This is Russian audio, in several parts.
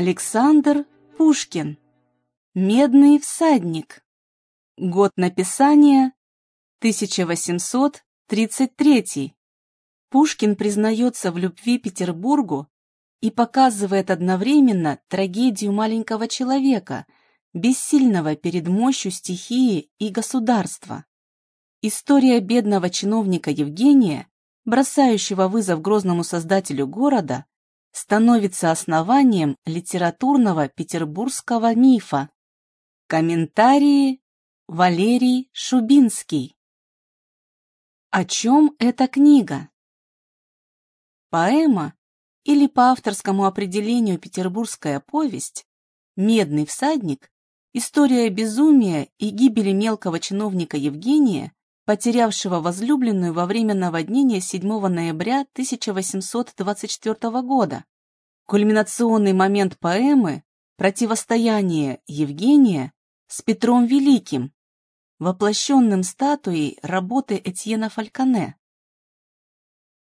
Александр Пушкин. Медный всадник. Год написания 1833. Пушкин признается в любви Петербургу и показывает одновременно трагедию маленького человека, бессильного перед мощью стихии и государства. История бедного чиновника Евгения, бросающего вызов грозному создателю города, становится основанием литературного петербургского мифа. Комментарии Валерий Шубинский. О чем эта книга? Поэма, или по авторскому определению петербургская повесть, «Медный всадник» История безумия и гибели мелкого чиновника Евгения, потерявшего возлюбленную во время наводнения 7 ноября 1824 года. Кульминационный момент поэмы – противостояние Евгения с Петром Великим, воплощенным статуей работы Этьена Фальконе.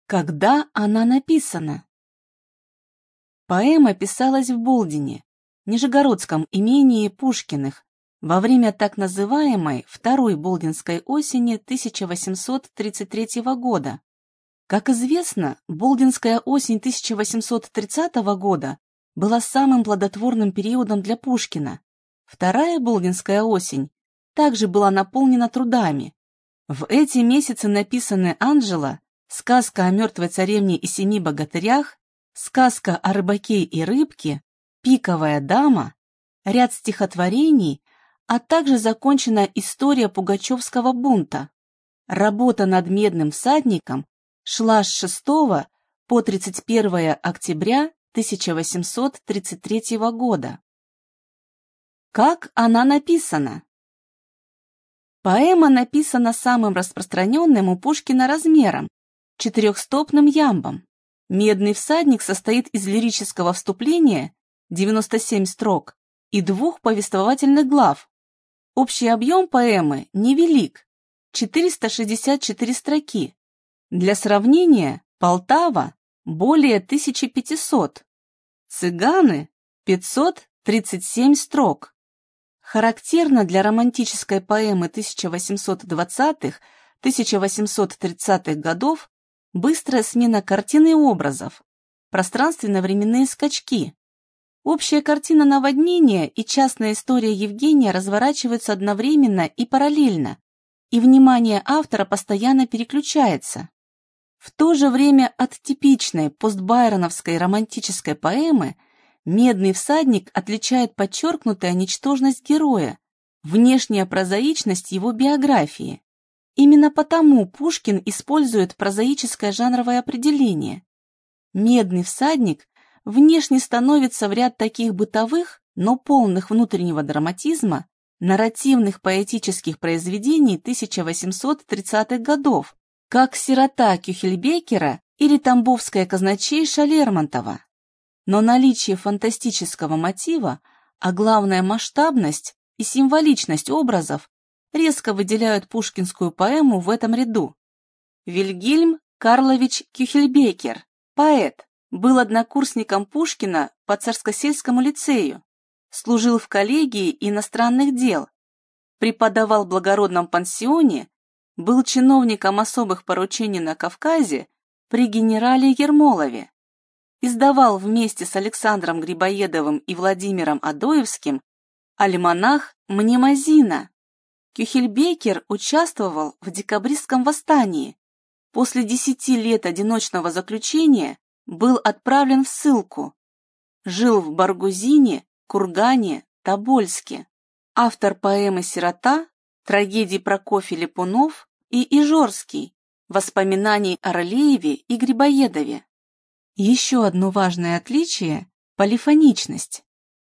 Когда она написана? Поэма писалась в Болдине, Нижегородском имении Пушкиных, во время так называемой Второй Болдинской осени 1833 года. Как известно, Болдинская осень 1830 года была самым плодотворным периодом для Пушкина. Вторая Болдинская осень также была наполнена трудами. В эти месяцы написаны «Анжела», сказка о мертвой царевне и семи богатырях, сказка о рыбаке и рыбке, пиковая дама, ряд стихотворений, а также закончена история Пугачевского бунта. Работа над «Медным всадником» шла с 6 по 31 октября 1833 года. Как она написана? Поэма написана самым распространенным у Пушкина размером – четырехстопным ямбом. «Медный всадник» состоит из лирического вступления – 97 строк и двух повествовательных глав. Общий объем поэмы невелик – 464 строки. Для сравнения, Полтава – более 1500, Цыганы – 537 строк. Характерно для романтической поэмы 1820-1830-х годов быстрая смена картины и образов, пространственно-временные скачки. Общая картина наводнения и частная история Евгения разворачиваются одновременно и параллельно, и внимание автора постоянно переключается. В то же время от типичной постбайроновской романтической поэмы – Медный всадник отличает подчеркнутая ничтожность героя, внешняя прозаичность его биографии. Именно потому Пушкин использует прозаическое жанровое определение. Медный всадник внешне становится в ряд таких бытовых, но полных внутреннего драматизма, нарративных поэтических произведений 1830-х годов, как «Сирота» Кюхельбекера или «Тамбовская казначейша» Лермонтова. Но наличие фантастического мотива, а главное масштабность и символичность образов резко выделяют пушкинскую поэму в этом ряду. Вильгельм Карлович Кюхельбекер, поэт, был однокурсником Пушкина по Царскосельскому лицею, служил в коллегии иностранных дел, преподавал в благородном пансионе, был чиновником особых поручений на Кавказе при генерале Ермолове издавал вместе с Александром Грибоедовым и Владимиром Адоевским альманах «Мнемозина». Кюхельбекер участвовал в декабристском восстании. После десяти лет одиночного заключения был отправлен в ссылку. Жил в Баргузине, Кургане, Тобольске. Автор поэмы «Сирота», трагедий Прокофий Липунов и Ижорский, воспоминаний о Ролееве и Грибоедове. Еще одно важное отличие – полифоничность.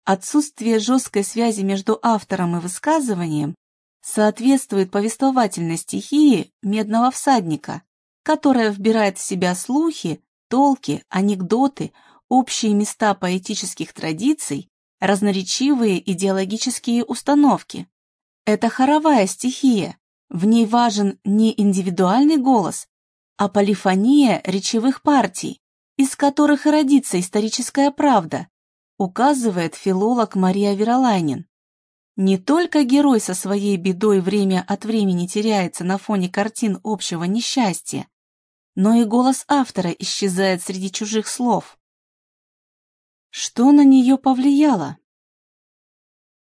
Отсутствие жесткой связи между автором и высказыванием соответствует повествовательной стихии «Медного всадника», которая вбирает в себя слухи, толки, анекдоты, общие места поэтических традиций, разноречивые идеологические установки. Это хоровая стихия, в ней важен не индивидуальный голос, а полифония речевых партий, из которых и родится историческая правда, указывает филолог Мария Веролайнин. Не только герой со своей бедой время от времени теряется на фоне картин общего несчастья, но и голос автора исчезает среди чужих слов. Что на нее повлияло?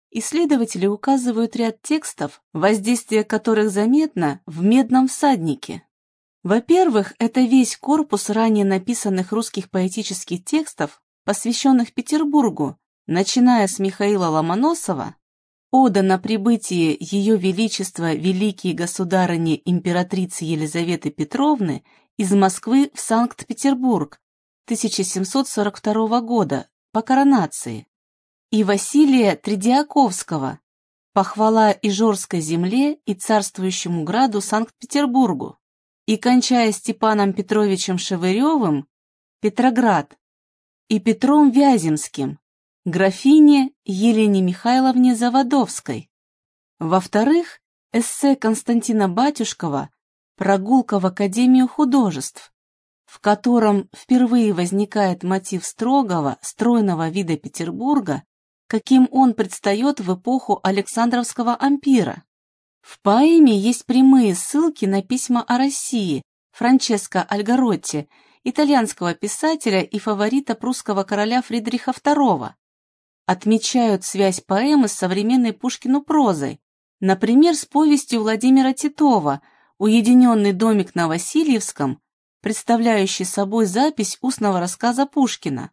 Исследователи указывают ряд текстов, воздействие которых заметно в «Медном всаднике». Во-первых, это весь корпус ранее написанных русских поэтических текстов, посвященных Петербургу, начиная с Михаила Ломоносова, ода на прибытие Ее Величества Великие Государыни Императрицы Елизаветы Петровны из Москвы в Санкт-Петербург 1742 года по коронации, и Василия Тредиаковского «Похвала Ижорской земле и царствующему граду Санкт-Петербургу» и кончая Степаном Петровичем Шевыревым «Петроград» и Петром Вяземским графине Елене Михайловне Заводовской. Во-вторых, эссе Константина Батюшкова «Прогулка в Академию художеств», в котором впервые возникает мотив строгого, стройного вида Петербурга каким он предстает в эпоху Александровского ампира. В поэме есть прямые ссылки на письма о России Франческо Альгаротти, итальянского писателя и фаворита прусского короля Фридриха II. Отмечают связь поэмы с современной Пушкину прозой, например, с повестью Владимира Титова «Уединенный домик на Васильевском», представляющий собой запись устного рассказа Пушкина.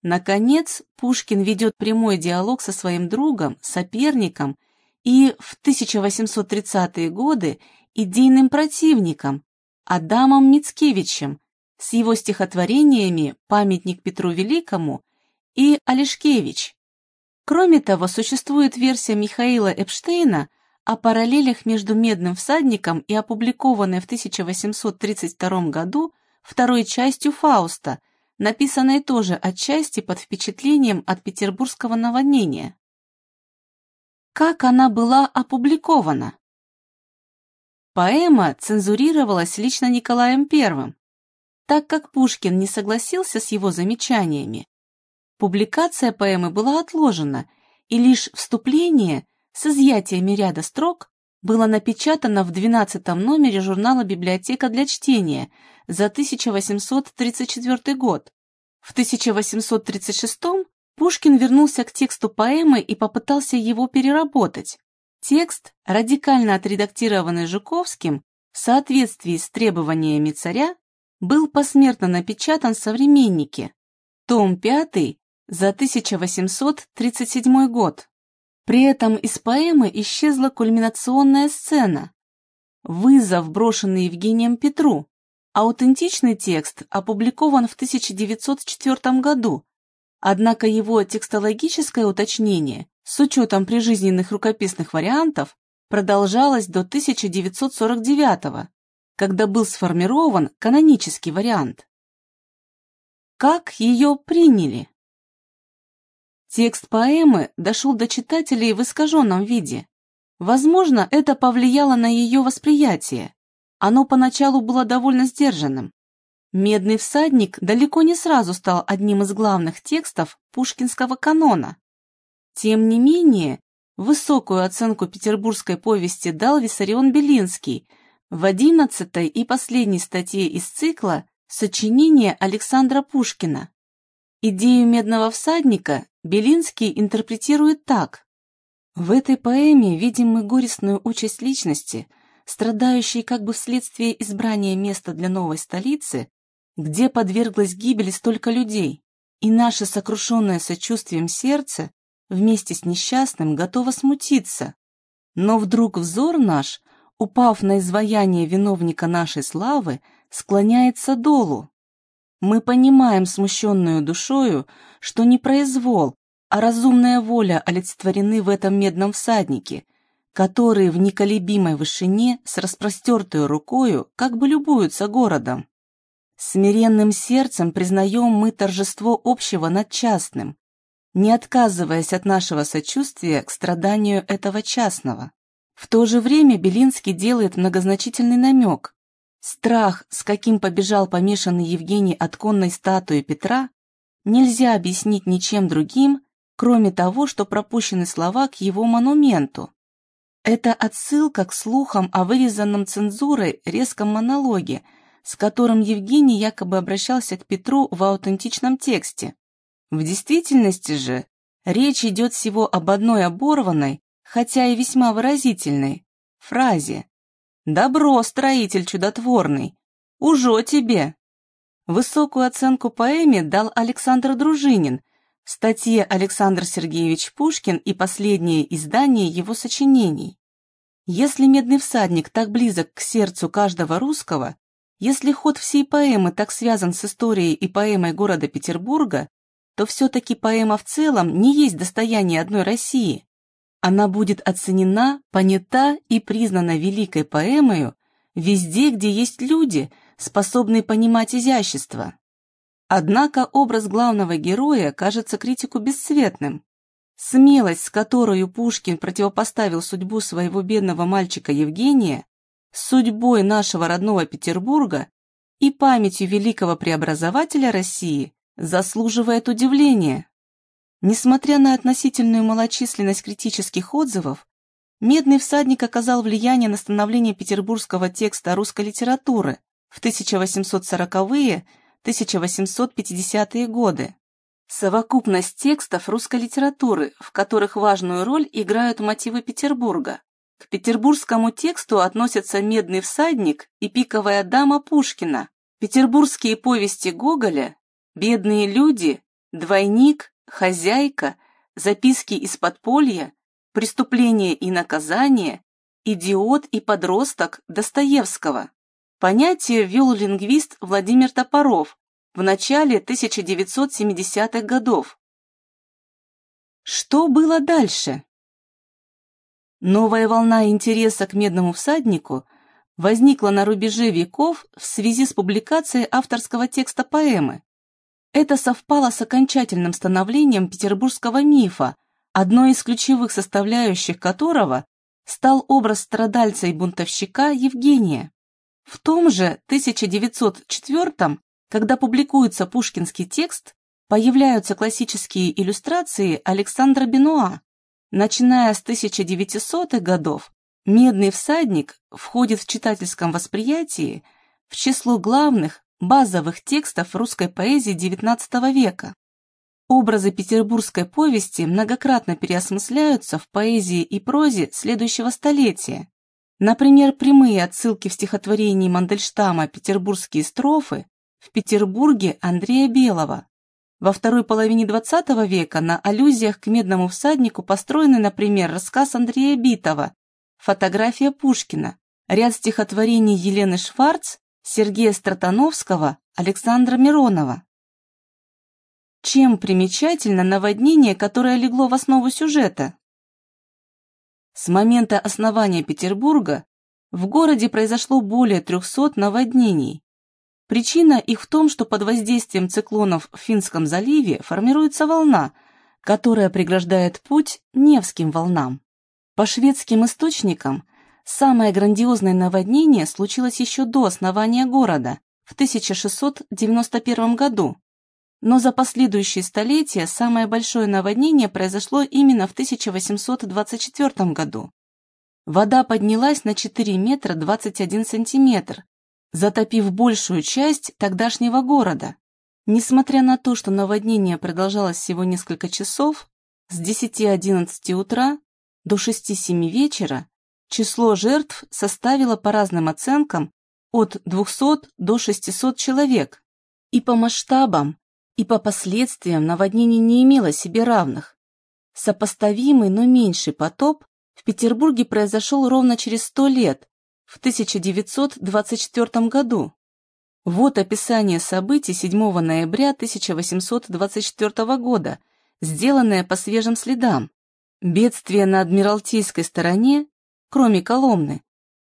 Наконец, Пушкин ведет прямой диалог со своим другом, соперником и в 1830-е годы идейным противником Адамом Мицкевичем с его стихотворениями «Памятник Петру Великому» и «Олешкевич». Кроме того, существует версия Михаила Эпштейна о параллелях между «Медным всадником» и опубликованной в 1832 году второй частью «Фауста», написанной тоже отчасти под впечатлением от петербургского наводнения. Как она была опубликована? Поэма цензурировалась лично Николаем I, так как Пушкин не согласился с его замечаниями. Публикация поэмы была отложена, и лишь вступление с изъятиями ряда строк было напечатано в 12 номере журнала «Библиотека для чтения» за 1834 год. В 1836 Пушкин вернулся к тексту поэмы и попытался его переработать. Текст, радикально отредактированный Жуковским в соответствии с требованиями царя, был посмертно напечатан в «Современнике», том 5 за 1837 год. При этом из поэмы исчезла кульминационная сцена – вызов, брошенный Евгением Петру. Аутентичный текст опубликован в 1904 году, однако его текстологическое уточнение с учетом прижизненных рукописных вариантов продолжалось до 1949 когда был сформирован канонический вариант. Как ее приняли? Текст поэмы дошел до читателей в искаженном виде. Возможно, это повлияло на ее восприятие. Оно поначалу было довольно сдержанным. «Медный всадник» далеко не сразу стал одним из главных текстов пушкинского канона. Тем не менее, высокую оценку петербургской повести дал Виссарион Белинский в одиннадцатой и последней статье из цикла «Сочинение Александра Пушкина». Идею «Медного всадника» Белинский интерпретирует так. В этой поэме видим мы горестную участь личности, страдающей как бы вследствие избрания места для новой столицы, где подверглась гибели столько людей, и наше сокрушенное сочувствием сердце вместе с несчастным готово смутиться. Но вдруг взор наш, упав на изваяние виновника нашей славы, склоняется долу, мы понимаем смущенную душою, что не произвол, а разумная воля олицетворены в этом медном всаднике, который в неколебимой вышине с распростертой рукою как бы любуются городом. Смиренным сердцем признаем мы торжество общего над частным, не отказываясь от нашего сочувствия к страданию этого частного. В то же время Белинский делает многозначительный намек, Страх, с каким побежал помешанный Евгений от конной статуи Петра, нельзя объяснить ничем другим, кроме того, что пропущены слова к его монументу. Это отсылка к слухам о вырезанном цензурой резком монологе, с которым Евгений якобы обращался к Петру в аутентичном тексте. В действительности же речь идет всего об одной оборванной, хотя и весьма выразительной, фразе «Добро, строитель чудотворный! Ужо тебе!» Высокую оценку поэме дал Александр Дружинин статье «Александр Сергеевич Пушкин и последнее издание его сочинений». Если «Медный всадник» так близок к сердцу каждого русского, если ход всей поэмы так связан с историей и поэмой города Петербурга, то все-таки поэма в целом не есть достояние одной России. Она будет оценена, понята и признана великой поэмою везде, где есть люди, способные понимать изящество. Однако образ главного героя кажется критику бесцветным. Смелость, с которой Пушкин противопоставил судьбу своего бедного мальчика Евгения, судьбой нашего родного Петербурга и памятью великого преобразователя России, заслуживает удивления. Несмотря на относительную малочисленность критических отзывов, «Медный всадник» оказал влияние на становление петербургского текста русской литературы в 1840-1850-е годы. Совокупность текстов русской литературы, в которых важную роль играют мотивы Петербурга. К петербургскому тексту относятся «Медный всадник» и «Пиковая дама» Пушкина, петербургские повести Гоголя, «Бедные люди», «Двойник», хозяйка, записки из подполья, преступление и наказание, идиот и подросток Достоевского. Понятие ввел лингвист Владимир Топоров в начале 1970-х годов. Что было дальше? Новая волна интереса к медному всаднику возникла на рубеже веков в связи с публикацией авторского текста поэмы. Это совпало с окончательным становлением петербургского мифа, одной из ключевых составляющих которого стал образ страдальца и бунтовщика Евгения. В том же 1904 когда публикуется пушкинский текст, появляются классические иллюстрации Александра Бенуа. Начиная с 1900-х годов, «Медный всадник» входит в читательском восприятии в число главных базовых текстов русской поэзии XIX века. Образы петербургской повести многократно переосмысляются в поэзии и прозе следующего столетия. Например, прямые отсылки в стихотворении Мандельштама «Петербургские строфы» в Петербурге Андрея Белого. Во второй половине XX века на аллюзиях к «Медному всаднику» построены, например, рассказ Андрея Битова «Фотография Пушкина», ряд стихотворений Елены Шварц Сергея Стратановского, Александра Миронова. Чем примечательно наводнение, которое легло в основу сюжета? С момента основания Петербурга в городе произошло более 300 наводнений. Причина их в том, что под воздействием циклонов в Финском заливе формируется волна, которая преграждает путь Невским волнам. По шведским источникам Самое грандиозное наводнение случилось еще до основания города, в 1691 году. Но за последующие столетия самое большое наводнение произошло именно в 1824 году. Вода поднялась на 4 метра 21 сантиметр, затопив большую часть тогдашнего города. Несмотря на то, что наводнение продолжалось всего несколько часов, с 10-11 утра до 6-7 вечера Число жертв составило по разным оценкам от 200 до 600 человек. И по масштабам, и по последствиям наводнение не имело себе равных. Сопоставимый, но меньший потоп в Петербурге произошел ровно через 100 лет, в 1924 году. Вот описание событий 7 ноября 1824 года, сделанное по свежим следам. Бедствие на Адмиралтейской стороне кроме Коломны,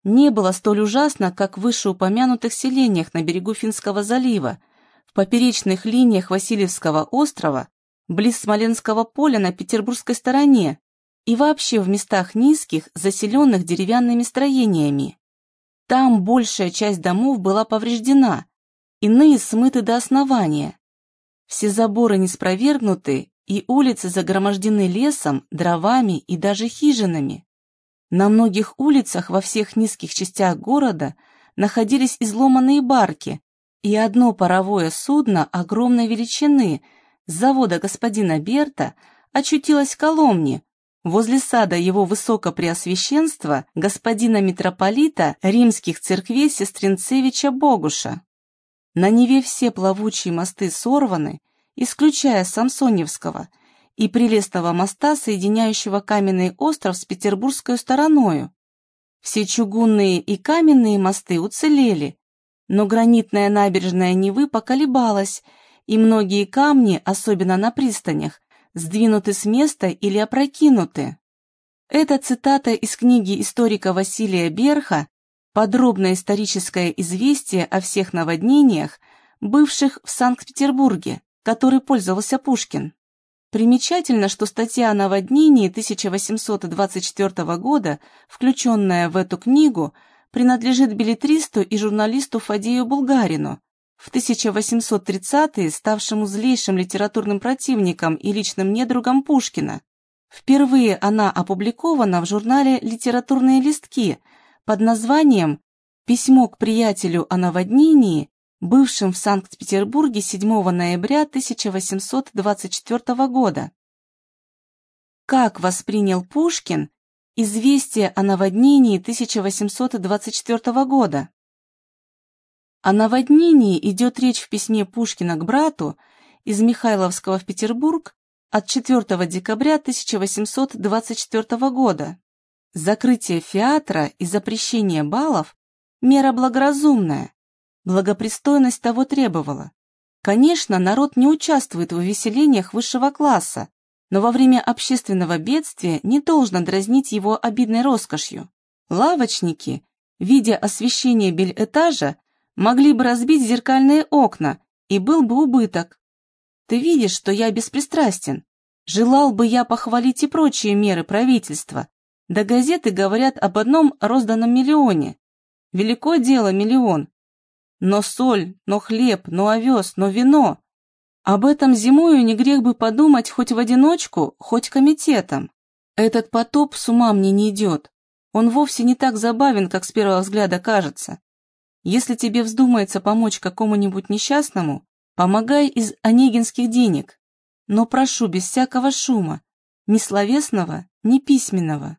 не было столь ужасно, как в вышеупомянутых селениях на берегу Финского залива, в поперечных линиях Васильевского острова, близ Смоленского поля на петербургской стороне и вообще в местах низких, заселенных деревянными строениями. Там большая часть домов была повреждена, иные смыты до основания. Все заборы не спровергнуты, и улицы загромождены лесом, дровами и даже хижинами. На многих улицах во всех низких частях города находились изломанные барки, и одно паровое судно огромной величины с завода господина Берта очутилось в Коломне, возле сада его высокопреосвященства господина митрополита римских церквей Сестринцевича Богуша. На Неве все плавучие мосты сорваны, исключая Самсоневского и Прелестного моста, соединяющего каменный остров с петербургской стороною. Все чугунные и каменные мосты уцелели, но гранитная набережная Невы поколебалась, и многие камни, особенно на пристанях, сдвинуты с места или опрокинуты. Это цитата из книги историка Василия Берха «Подробное историческое известие о всех наводнениях, бывших в Санкт-Петербурге, который пользовался Пушкин». Примечательно, что статья о наводнении 1824 года, включенная в эту книгу, принадлежит билетристу и журналисту Фадею Булгарину, в 1830-е ставшему злейшим литературным противником и личным недругом Пушкина. Впервые она опубликована в журнале «Литературные листки» под названием «Письмо к приятелю о наводнении», бывшем в Санкт-Петербурге 7 ноября 1824 года. Как воспринял Пушкин известие о наводнении 1824 года? О наводнении идет речь в письме Пушкина к брату из Михайловского в Петербург от 4 декабря 1824 года. Закрытие фиатра и запрещение балов – мера благоразумная, благопристойность того требовала. Конечно, народ не участвует в увеселениях высшего класса, но во время общественного бедствия не должно дразнить его обидной роскошью. Лавочники, видя освещение бельэтажа, могли бы разбить зеркальные окна, и был бы убыток. Ты видишь, что я беспристрастен. Желал бы я похвалить и прочие меры правительства. Да газеты говорят об одном розданном миллионе. Велико дело миллион. Но соль, но хлеб, но овес, но вино. Об этом зимою не грех бы подумать хоть в одиночку, хоть комитетом. Этот потоп с ума мне не идет. Он вовсе не так забавен, как с первого взгляда кажется. Если тебе вздумается помочь какому-нибудь несчастному, помогай из онегинских денег, но прошу без всякого шума, ни словесного, ни письменного.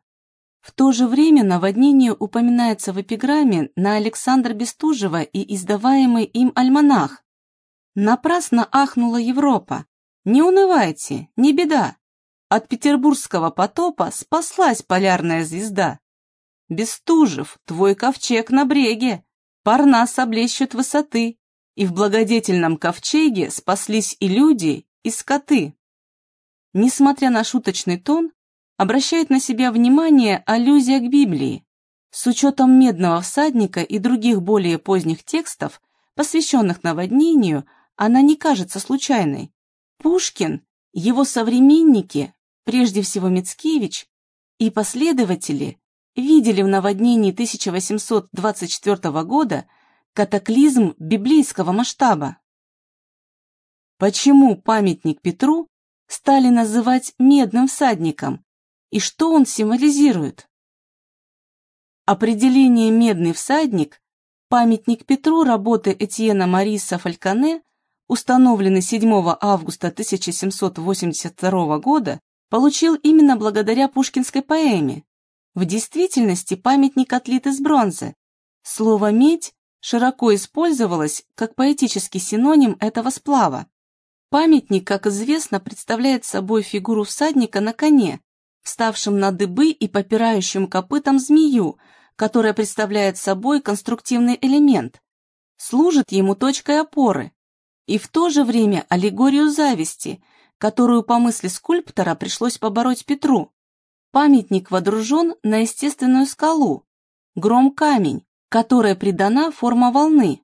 В то же время наводнение упоминается в эпиграмме на Александра Бестужева и издаваемый им альманах. Напрасно ахнула Европа. Не унывайте, не беда. От петербургского потопа спаслась полярная звезда. Бестужев, твой ковчег на бреге. Парнас облещут высоты, и в благодетельном ковчеге спаслись и люди, и скоты. Несмотря на шуточный тон, обращает на себя внимание аллюзия к Библии. С учетом «Медного всадника» и других более поздних текстов, посвященных наводнению, она не кажется случайной. Пушкин, его современники, прежде всего Мицкевич, и последователи видели в наводнении 1824 года катаклизм библейского масштаба. Почему памятник Петру стали называть медным всадником и что он символизирует? Определение «медный всадник» памятник Петру работы Этьена Мариса Фальконе, установленный 7 августа 1782 года, получил именно благодаря пушкинской поэме в действительности памятник отлит из бронзы. Слово «медь» широко использовалось как поэтический синоним этого сплава. Памятник, как известно, представляет собой фигуру всадника на коне, вставшим на дыбы и попирающим копытом змею, которая представляет собой конструктивный элемент, служит ему точкой опоры, и в то же время аллегорию зависти, которую по мысли скульптора пришлось побороть Петру. Памятник водружен на естественную скалу, гром-камень, которой придана форма волны.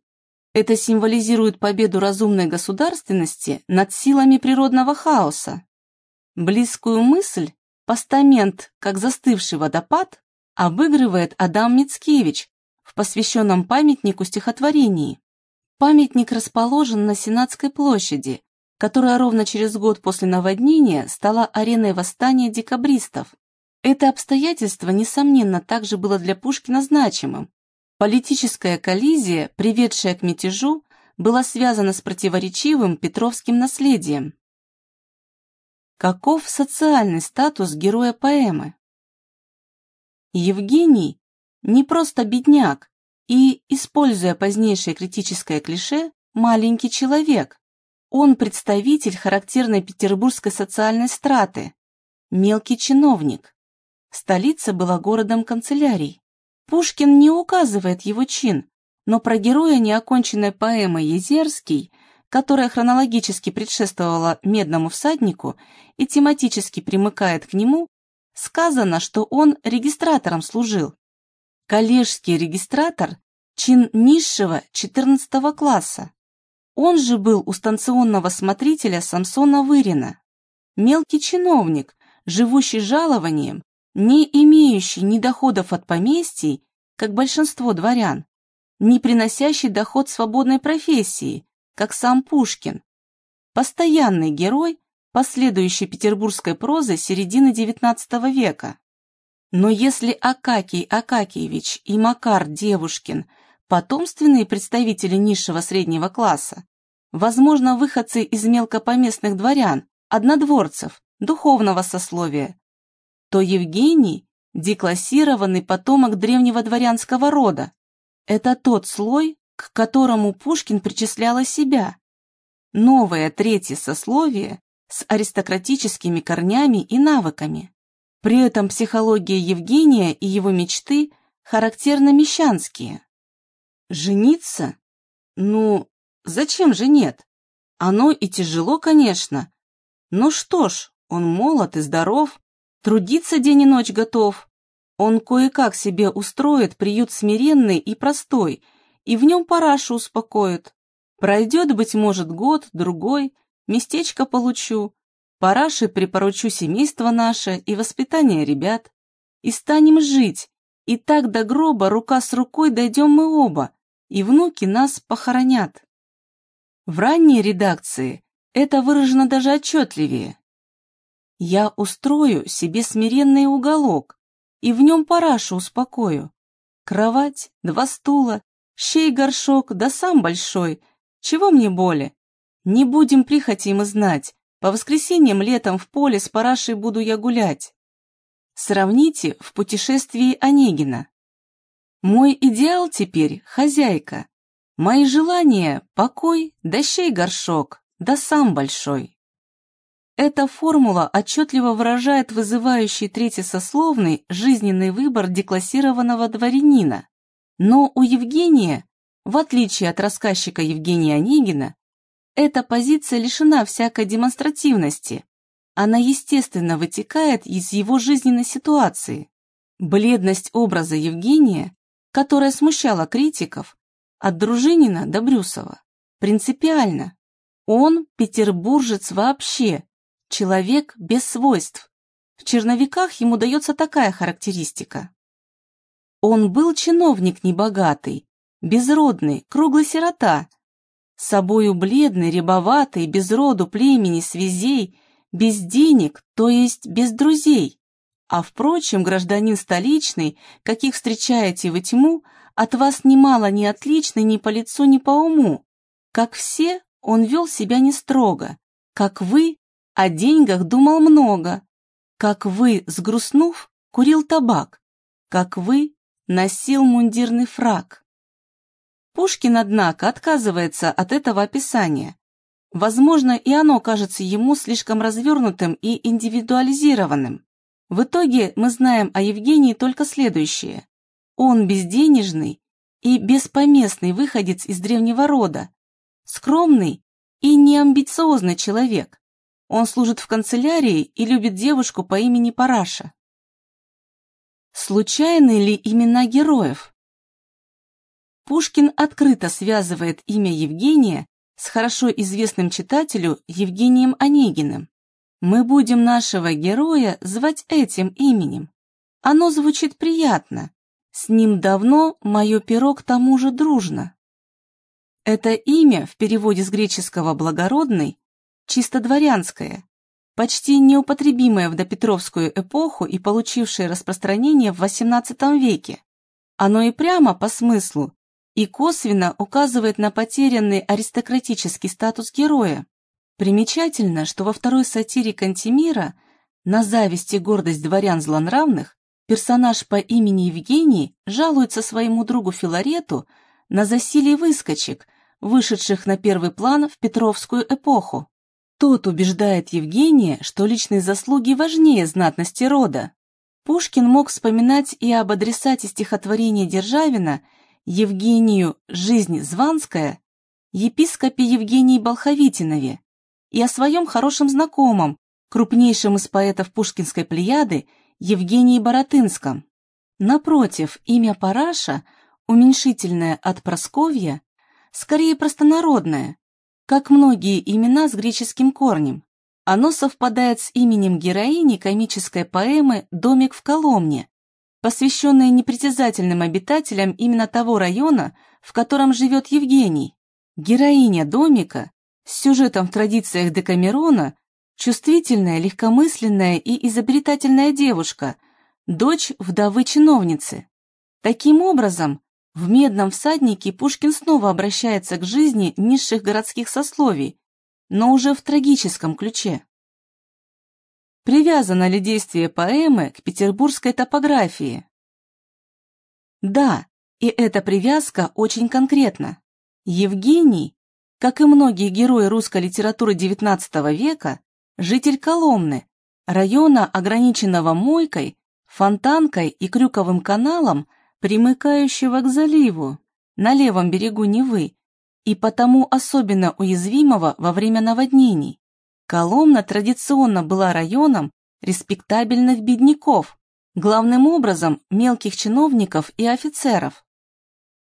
Это символизирует победу разумной государственности над силами природного хаоса. Близкую мысль, постамент как застывший водопад, обыгрывает Адам Мицкевич в посвященном памятнику стихотворении. Памятник расположен на Сенатской площади, которая ровно через год после наводнения стала ареной восстания декабристов. Это обстоятельство, несомненно, также было для Пушкина значимым. Политическая коллизия, приведшая к мятежу, была связана с противоречивым петровским наследием. Каков социальный статус героя поэмы? Евгений не просто бедняк и, используя позднейшее критическое клише, маленький человек. Он представитель характерной петербургской социальной страты, мелкий чиновник. Столица была городом канцелярий. Пушкин не указывает его чин, но про героя неоконченной поэмы «Езерский», которая хронологически предшествовала «Медному всаднику» и тематически примыкает к нему, сказано, что он регистратором служил. Коллежский регистратор – чин низшего 14 класса. Он же был у станционного смотрителя Самсона Вырина. Мелкий чиновник, живущий жалованием, не имеющий ни доходов от поместий, как большинство дворян, не приносящий доход свободной профессии, как сам Пушкин. Постоянный герой последующей петербургской прозы середины XIX века. Но если Акакий Акакиевич и Макар Девушкин – потомственные представители низшего среднего класса, возможно, выходцы из мелкопоместных дворян, однодворцев, духовного сословия, то Евгений – деклассированный потомок древнего дворянского рода, это тот слой, к которому Пушкин причисляла себя. Новое третье сословие с аристократическими корнями и навыками. При этом психология Евгения и его мечты характерно мещанские. Жениться? Ну, зачем же нет? Оно и тяжело, конечно. Ну что ж, он молод и здоров, трудиться день и ночь готов. Он кое-как себе устроит приют смиренный и простой, и в нем парашу успокоит. Пройдет, быть может, год, другой, местечко получу, параши припоручу семейство наше и воспитание ребят. И станем жить, и так до гроба рука с рукой дойдем мы оба, и внуки нас похоронят. В ранней редакции это выражено даже отчетливее. Я устрою себе смиренный уголок, и в нем парашу успокою. Кровать, два стула, щей горшок, да сам большой. Чего мне боли? Не будем прихоти мы знать. По воскресеньям летом в поле с парашей буду я гулять. Сравните в путешествии Онегина. Мой идеал теперь — хозяйка. Мои желания — покой, да щей горшок, да сам большой. Эта формула отчетливо выражает вызывающий третьесословный жизненный выбор деклассированного дворянина. Но у Евгения, в отличие от рассказчика Евгения Онегина, эта позиция лишена всякой демонстративности. Она естественно вытекает из его жизненной ситуации. Бледность образа Евгения, которая смущала критиков, от Дружинина до Брюсова, принципиально. Он петербуржец вообще, Человек без свойств. В черновиках ему дается такая характеристика. Он был чиновник небогатый, безродный, круглый сирота, собою бледный, рябоватый, без роду, племени, связей, без денег, то есть без друзей. А впрочем, гражданин столичный, каких встречаете вы тьму, от вас немало ни отличный ни по лицу, ни по уму. Как все, он вел себя не строго, как вы, о деньгах думал много. Как вы, сгрустнув, курил табак. Как вы, носил мундирный фраг. Пушкин, однако, отказывается от этого описания. Возможно, и оно кажется ему слишком развернутым и индивидуализированным. В итоге мы знаем о Евгении только следующее. Он безденежный и беспоместный выходец из древнего рода, скромный и неамбициозный человек, он служит в канцелярии и любит девушку по имени Параша. Случайны ли имена героев? Пушкин открыто связывает имя Евгения с хорошо известным читателю Евгением Онегиным. Мы будем нашего героя звать этим именем. Оно звучит приятно. С ним давно мое перо к тому же дружно. Это имя в переводе с греческого «благородный» чисто дворянское, почти неупотребимое в допетровскую эпоху и получившее распространение в XVIII веке. Оно и прямо по смыслу, и косвенно указывает на потерянный аристократический статус героя. Примечательно, что во второй сатире Кантемира на зависть и гордость дворян злонравных персонаж по имени Евгений жалуется своему другу Филарету на засилие выскочек, вышедших на первый план в Петровскую эпоху. Тот убеждает Евгения, что личные заслуги важнее знатности рода. Пушкин мог вспоминать и об адресате стихотворения Державина Евгению «Жизнь Званская», епископе Евгении Болховитинове, и о своем хорошем знакомом, крупнейшем из поэтов пушкинской плеяды, Евгении Боротынском. Напротив, имя Параша, уменьшительное от Просковья, скорее простонародное, как многие имена с греческим корнем. Оно совпадает с именем героини комической поэмы «Домик в Коломне», посвященной непритязательным обитателям именно того района, в котором живет Евгений. Героиня домика с сюжетом в традициях Декамерона чувствительная, легкомысленная и изобретательная девушка, дочь вдовы чиновницы. Таким образом, в «Медном всаднике» Пушкин снова обращается к жизни низших городских сословий, но уже в трагическом ключе. Привязано ли действие поэмы к петербургской топографии? Да, и эта привязка очень конкретна. Евгений, как и многие герои русской литературы XIX века, житель Коломны, района, ограниченного Мойкой, Фонтанкой и Крюковым каналом, примыкающего к заливу, на левом берегу Невы, и потому особенно уязвимого во время наводнений. Коломна традиционно была районом респектабельных бедняков, главным образом мелких чиновников и офицеров.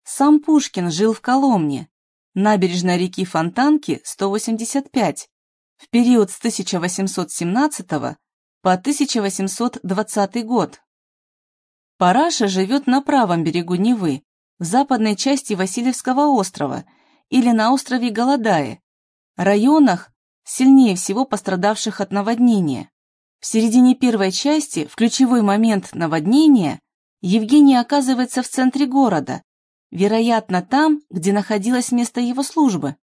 Сам Пушкин жил в Коломне, набережной реки Фонтанки 185, в период с 1817 по 1820 год. Параша живет на правом берегу Невы, в западной части Васильевского острова или на острове Голодае, районах, сильнее всего пострадавших от наводнения. В середине первой части, в ключевой момент наводнения, Евгений оказывается в центре города, вероятно, там, где находилось место его службы.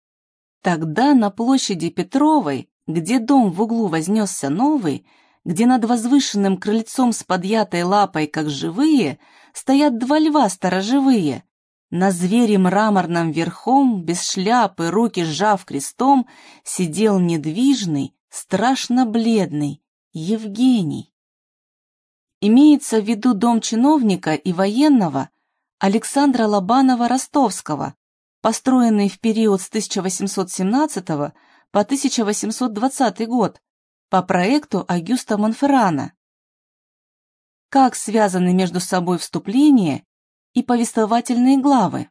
Тогда на площади Петровой, где дом в углу вознесся новый, где над возвышенным крыльцом с подъятой лапой, как живые, стоят два льва сторожевые. На звере мраморном верхом, без шляпы, руки сжав крестом, сидел недвижный, страшно бледный Евгений. Имеется в виду дом чиновника и военного Александра Лобанова-Ростовского, построенный в период с 1817 по 1820 год, по проекту Агюста Монферрана. Как связаны между собой вступление и повествовательные главы?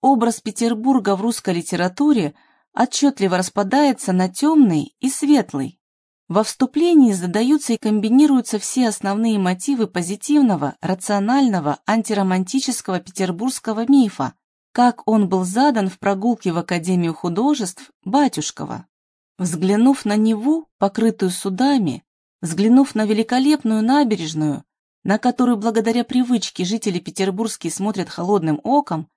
Образ Петербурга в русской литературе отчетливо распадается на темный и светлый. Во вступлении задаются и комбинируются все основные мотивы позитивного, рационального, антиромантического петербургского мифа, как он был задан в прогулке в Академию художеств Батюшкова. Взглянув на Неву, покрытую судами, взглянув на великолепную набережную, на которую благодаря привычке жители петербургские смотрят холодным оком,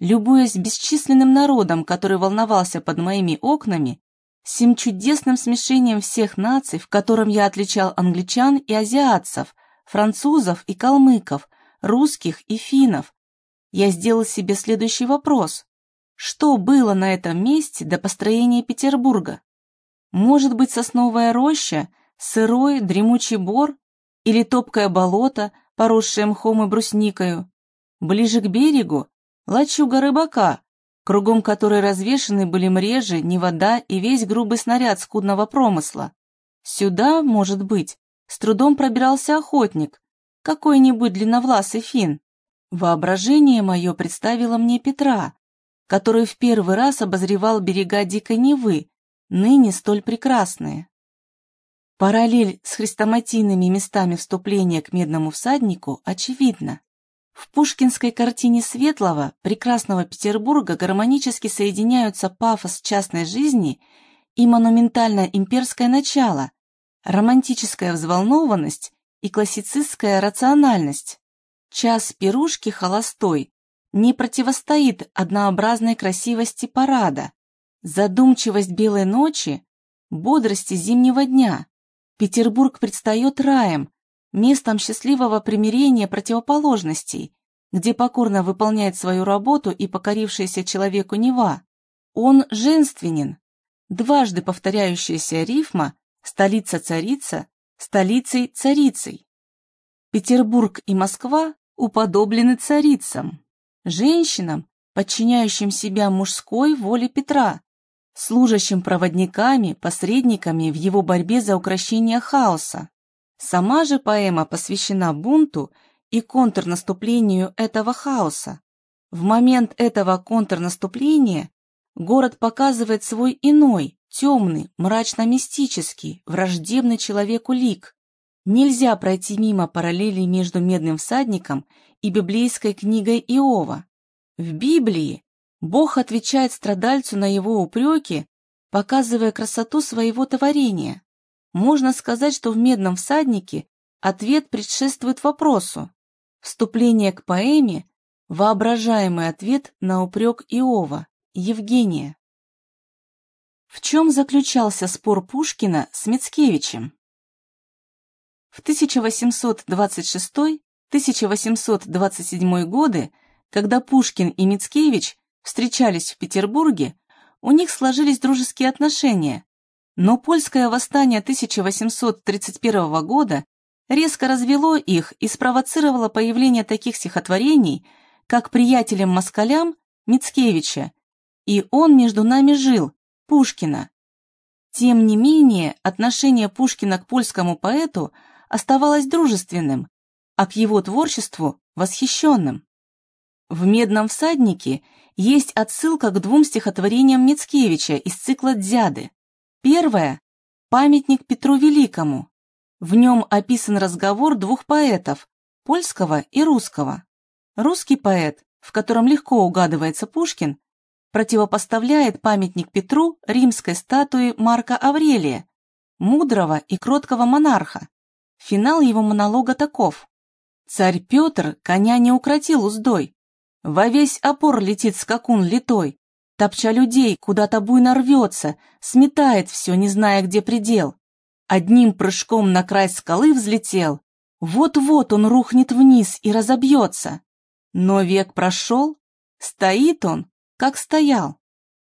любуясь бесчисленным народом, который волновался под моими окнами, всем чудесным смешением всех наций, в котором я отличал англичан и азиатцев, французов и калмыков, русских и финнов, я сделал себе следующий вопрос. Что было на этом месте до построения Петербурга? Может быть, сосновая роща, сырой, дремучий бор или топкое болото, поросшее мхом и брусникою? Ближе к берегу – лачуга рыбака, кругом которой развешаны были мрежи, невода и весь грубый снаряд скудного промысла. Сюда, может быть, с трудом пробирался охотник, какой-нибудь длинновласый фин. Воображение мое представило мне Петра, который в первый раз обозревал берега Дикой Невы, ныне столь прекрасные. Параллель с хрестоматийными местами вступления к медному всаднику очевидна. В пушкинской картине светлого, прекрасного Петербурга гармонически соединяются пафос частной жизни и монументально-имперское начало, романтическая взволнованность и классицистская рациональность. Час пирушки холостой не противостоит однообразной красивости парада, задумчивость белой ночи, бодрости зимнего дня. Петербург предстает раем, местом счастливого примирения противоположностей, где покорно выполняет свою работу и покорившаяся человеку Нева. Он женственен. Дважды повторяющаяся рифма «столица-царица», «столицей-царицей». Петербург и Москва уподоблены царицам, женщинам, подчиняющим себя мужской воле Петра, служащим проводниками, посредниками в его борьбе за укрощение хаоса. Сама же поэма посвящена бунту и контрнаступлению этого хаоса. В момент этого контрнаступления город показывает свой иной, темный, мрачно-мистический, враждебный человеку лик. Нельзя пройти мимо параллелей между «Медным всадником» и библейской книгой Иова. В Библии Бог отвечает страдальцу на его упреки, показывая красоту своего творения. Можно сказать, что в «Медном всаднике» ответ предшествует вопросу. Вступление к поэме – воображаемый ответ на упрек Иова, Евгения. В чем заключался спор Пушкина с Мицкевичем? В 1826-1827 годы, когда Пушкин и Мицкевич встречались в Петербурге, у них сложились дружеские отношения, но польское восстание 1831 года резко развело их и спровоцировало появление таких стихотворений, как «Приятелям москалям» Мицкевича и «Он между нами жил» Пушкина. Тем не менее, отношение Пушкина к польскому поэту оставалось дружественным, а к его творчеству – восхищенным. В «Медном всаднике» есть отсылка к двум стихотворениям Мицкевича из цикла «Дзяды». Первое – памятник Петру Великому. В нем описан разговор двух поэтов, польского и русского. Русский поэт, в котором легко угадывается Пушкин, противопоставляет памятник Петру римской статуи Марка Аврелия, мудрого и кроткого монарха. Финал его монолога таков. Царь Петр коня не укротил уздой. Во весь опор летит скакун литой, топча людей, куда-то буйно рвется, сметает все, не зная, где предел. Одним прыжком на край скалы взлетел, вот-вот он рухнет вниз и разобьется. Но век прошел, стоит он, как стоял.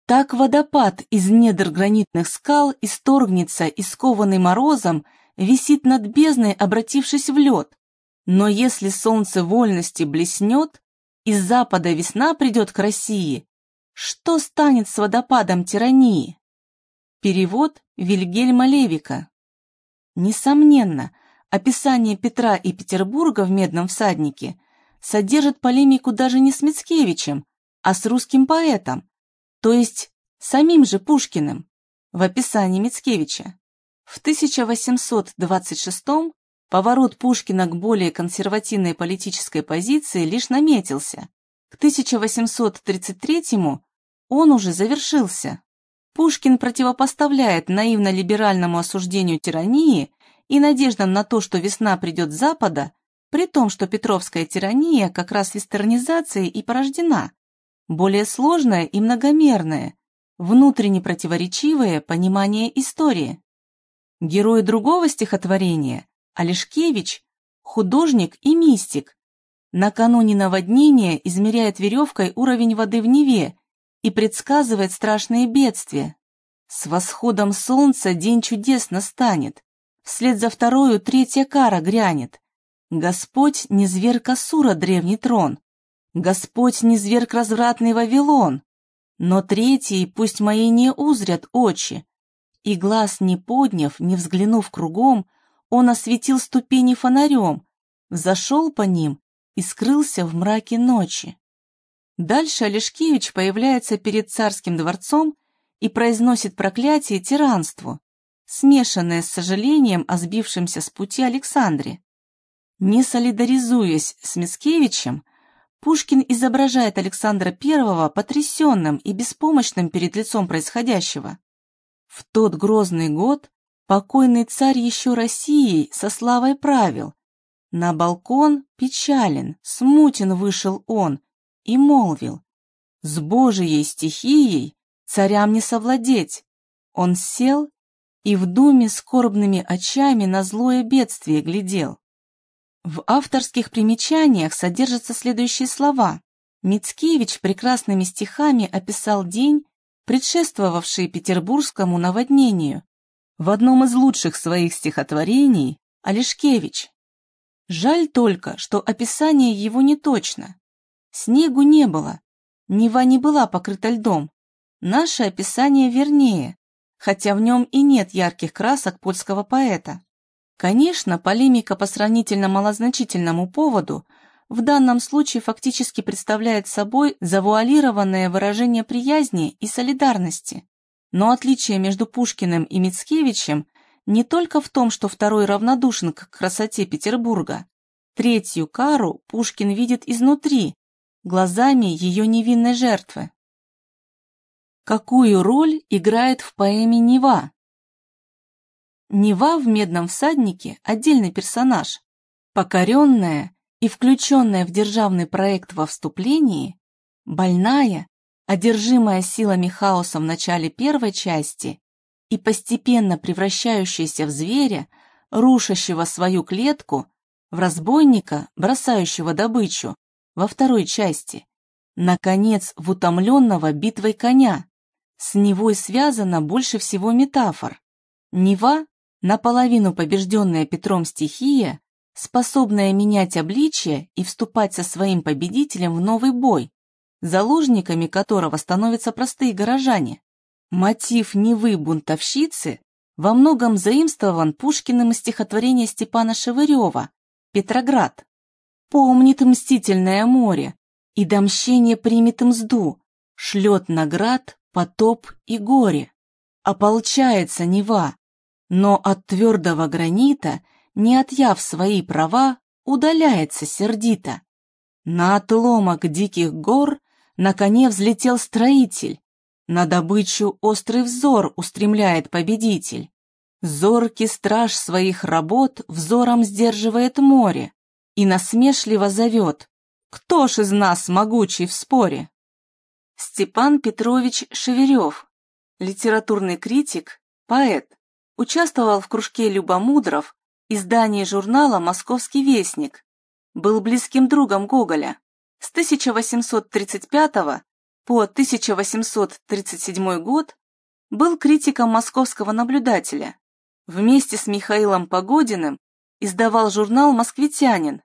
Так водопад из недр гранитных скал исторгнется и скованный морозом висит над бездной, обратившись в лед. Но если солнце вольности блеснет, из запада весна придет к России, что станет с водопадом тирании? Перевод Вильгельма Левика. Несомненно, описание Петра и Петербурга в «Медном всаднике» содержит полемику даже не с Мицкевичем, а с русским поэтом, то есть самим же Пушкиным, в описании Мицкевича. В 1826 поворот Пушкина к более консервативной политической позиции лишь наметился. К 1833 он уже завершился. Пушкин противопоставляет наивно-либеральному осуждению тирании и надеждам на то, что весна придет с Запада, при том, что Петровская тирания как раз вестернизацией и порождена, более сложное и многомерное, внутренне противоречивое понимание истории. Герой другого стихотворения, Олешкевич, художник и мистик, накануне наводнения измеряет веревкой уровень воды в Неве и предсказывает страшные бедствия. С восходом солнца день чудес настанет, вслед за вторую третья кара грянет. Господь не зверь Асура древний трон, Господь не зверг развратный Вавилон, но третий пусть мои не узрят очи. И глаз не подняв, не взглянув кругом, он осветил ступени фонарем, взошел по ним и скрылся в мраке ночи. Дальше Олешкевич появляется перед царским дворцом и произносит проклятие тиранству, смешанное с сожалением о сбившемся с пути Александре. Не солидаризуясь с Мицкевичем, Пушкин изображает Александра I потрясенным и беспомощным перед лицом происходящего. В тот грозный год покойный царь еще Россией со славой правил. На балкон печален, смутен вышел он и молвил, «С Божией стихией царям не совладеть». Он сел и в думе скорбными очами на злое бедствие глядел. В авторских примечаниях содержатся следующие слова. Мицкевич прекрасными стихами описал день, предшествовавший петербургскому наводнению. В одном из лучших своих стихотворений Олешкевич. Жаль только, что описание его не точно. Снегу не было, Нева не была покрыта льдом. Наше описание вернее, хотя в нем и нет ярких красок польского поэта. Конечно, полемика по сравнительно малозначительному поводу в данном случае фактически представляет собой завуалированное выражение приязни и солидарности. Но отличие между Пушкиным и Мицкевичем не только в том, что второй равнодушен к красоте Петербурга. Третью кару Пушкин видит изнутри, глазами ее невинной жертвы. Какую роль играет в поэме Нева? Нева в «Медном всаднике» – отдельный персонаж. Покоренная и включенная в державный проект во вступлении, больная, одержимая силами хаоса в начале первой части и постепенно превращающаяся в зверя, рушащего свою клетку, в разбойника, бросающего добычу, во второй части, наконец, в утомленного битвой коня, с Невой связано больше всего метафор. Нева, наполовину побежденная Петром стихия, способная менять обличие и вступать со своим победителем в новый бой, заложниками которого становятся простые горожане. Мотив Невы бунтовщицы во многом заимствован Пушкиным из стихотворения Степана Шевырева «Петроград». Помнит мстительное море, и до примет мзду, шлет наград потоп и горе. Ополчается Нева, но от твердого гранита, не отъяв свои права, удаляется сердито. На отломок диких гор на коне взлетел строитель, на добычу острый взор устремляет победитель. Зоркий страж своих работ взором сдерживает море и насмешливо зовет «Кто ж из нас могучий в споре?» Степан Петрович Шеверев, литературный критик, поэт, участвовал в кружке Любомудров, издании журнала «Московский вестник», был близким другом Гоголя. С 1835 по 1837 год был критиком московского наблюдателя. Вместе с Михаилом Погодиным издавал журнал «Москвитянин»,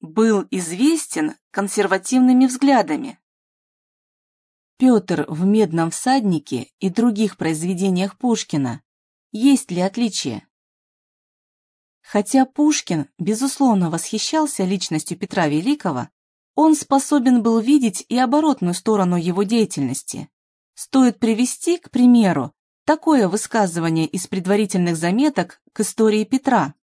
был известен консервативными взглядами. Петр в «Медном всаднике» и других произведениях Пушкина. Есть ли отличия? Хотя Пушкин, безусловно, восхищался личностью Петра Великого, он способен был видеть и оборотную сторону его деятельности. Стоит привести, к примеру, такое высказывание из предварительных заметок к истории Петра.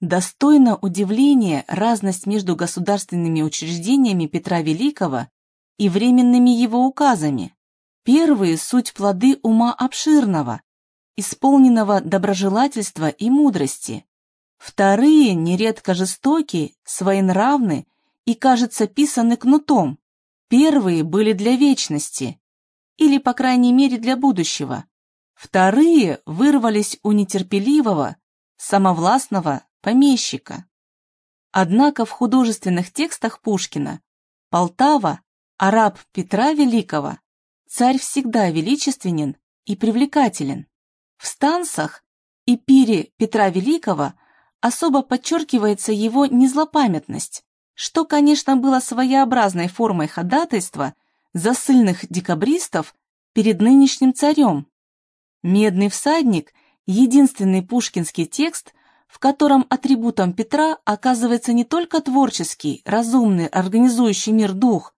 Достойно удивления разность между государственными учреждениями Петра Великого и временными его указами. Первые – суть плоды ума обширного, исполненного доброжелательства и мудрости. Вторые – нередко жестокие, своенравны и, кажется, писаны кнутом. Первые были для вечности, или, по крайней мере, для будущего. Вторые вырвались у нетерпеливого, самовластного помещика. Однако в художественных текстах Пушкина Полтава Араб Петра Великого, царь всегда величественен и привлекателен. В станцах и пире Петра Великого особо подчеркивается его незлопамятность, что, конечно, было своеобразной формой ходатайства за сильных декабристов перед нынешним царем. «Медный всадник» — единственный пушкинский текст, в котором атрибутом Петра оказывается не только творческий, разумный, организующий мир дух,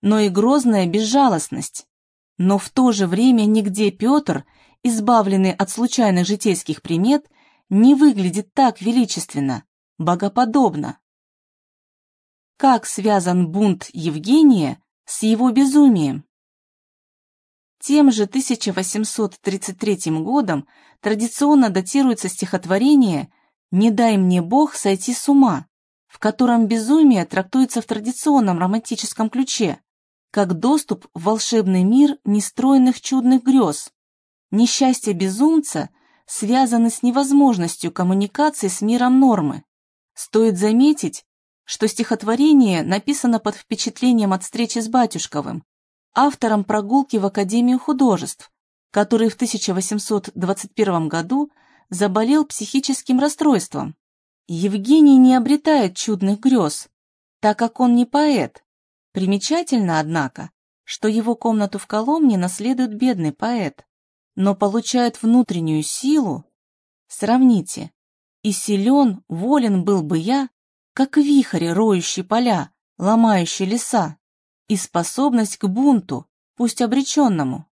но и грозная безжалостность. Но в то же время нигде Петр, избавленный от случайных житейских примет, не выглядит так величественно, богоподобно. Как связан бунт Евгения с его безумием? Тем же 1833 годом традиционно датируется стихотворение «Не дай мне Бог сойти с ума», в котором безумие трактуется в традиционном романтическом ключе, как доступ в волшебный мир нестроенных чудных грез. Несчастье безумца связаны с невозможностью коммуникации с миром нормы. Стоит заметить, что стихотворение написано под впечатлением от встречи с Батюшковым, автором прогулки в Академию художеств, который в 1821 году заболел психическим расстройством. Евгений не обретает чудных грез, так как он не поэт. Примечательно, однако, что его комнату в Коломне наследует бедный поэт, но получает внутреннюю силу. Сравните, и силен, волен был бы я, как вихрь, роющий поля, ломающий леса, и способность к бунту, пусть обреченному.